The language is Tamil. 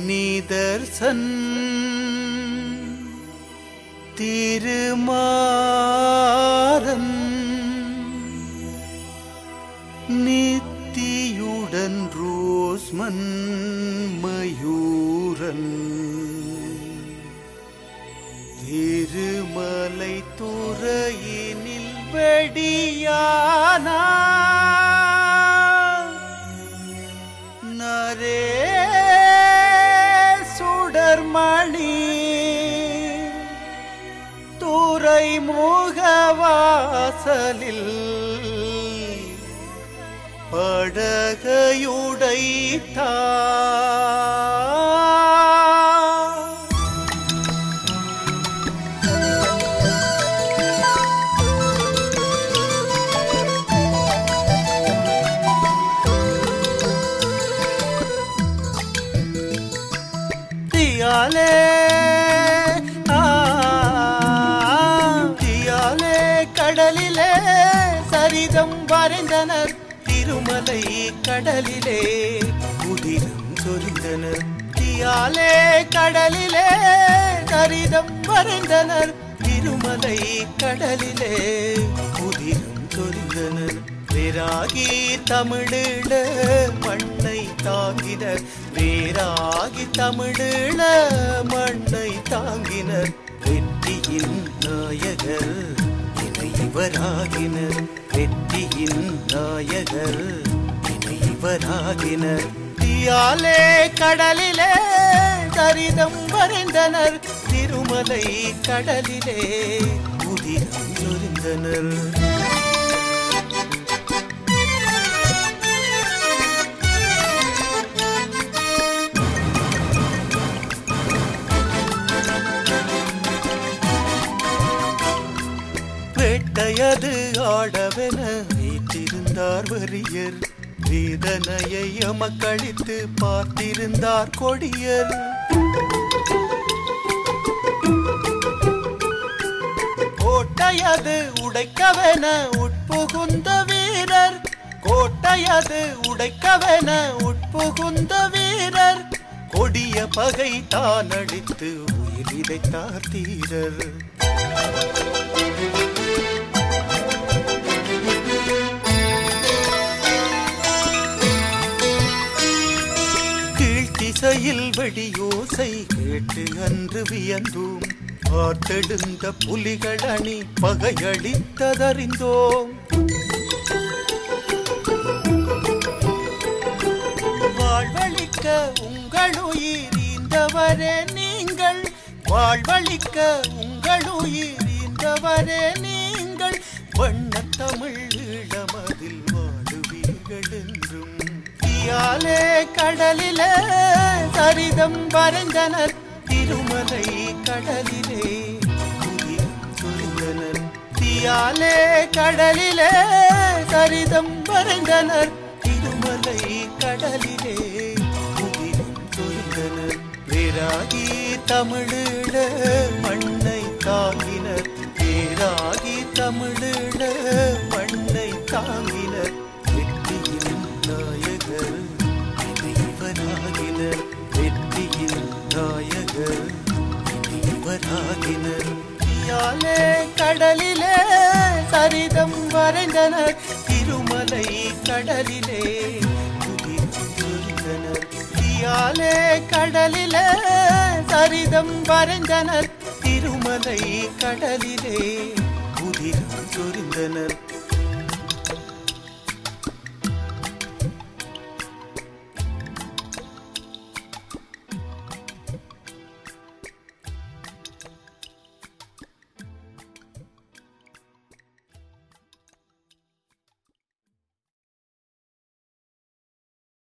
நிதர்சன் திருமாறன் நித்தியுடன் ரோஸ்மன் மயூரன் திருமலை துறையினில் வெடியானா மணி. துறை முகவாசலில் படகையுடைத்தா தியாலே ஆ, தியாலே கடலிலே சரிதம் வரைந்தனர். திருமலை கடலிலே உதிரம் சொரிந்தனர். தியாலே கடலிலே சரிதம் வரைந்தனர். திருமலை கடலிலே உதிரம் சொரிந்தனர். வேறாகி தமிழீழ மண்ணை தாங்கினர் வேறாகி தமிழீழ மண்ணை தாங்கினர் வெற்றியின் நாயகர் இணைவராகினர் வெற்றியின் நாயகர் இணைவராகினர் தீயாலே கடலிலே சரிதம் வரைந்தனர் திருமலை கடலிலே உதிரம் சொரிந்தனர். வேட்டையது ஆடவென வைத்திருந்தார் வரியர் வேதனையை எமக்களித்து பார்த்திருந்தார் கொடியர். கோட்டையது உடைக்கவென உட்புகுந்த வீரர். கோட்டையது உடைக்கவென உட்புகுந்த வீரர். கொடிய பகை தான் அடித்து உயிர் விதைத்தார் தீரர். கீழ்த்திசையில் வெடியோசை கேட்டு அன்று வியந்தோம். பார்த்தெடுந்த புலிகள் அணி பகையடித்ததறிந்தோம் வாழ்வழிக்க உங்கள் உயிர் ஈந்தவரே நீங்கள். வாழ்வழிக்க உங்கள் உயிர் ஈந்தவரே நீங்கள். வண்ண தமிழ் ஈழமதில் வாழுவீர்கள் என்றும் கடலிலே சரிதம் வரைந்தனர் திருமலை கடலிலே. உதிரம் சொரிந்தனர் தீயாலே கடலிலே. சரிதம் வரைந்தனர் திருமலை கடலிலே. உதிரம் சொரிந்தனர் பேராகி தமிழீழ மண்ணை தாங்கினர். பேராகி தமிழீழ மண்ணை தாங்கினர். வெற்றியின் நாயகர் இணைவராகினர் அவராகினர் யாலே கடலிலே சரிதம் வரைந்தனர். திருமலை கடலிலே உதிரம் தீயாலே கடலிலே சரிதம் வரைந்தனர். திருமலை கடலிலே உதிரம் சொரிந்தனர்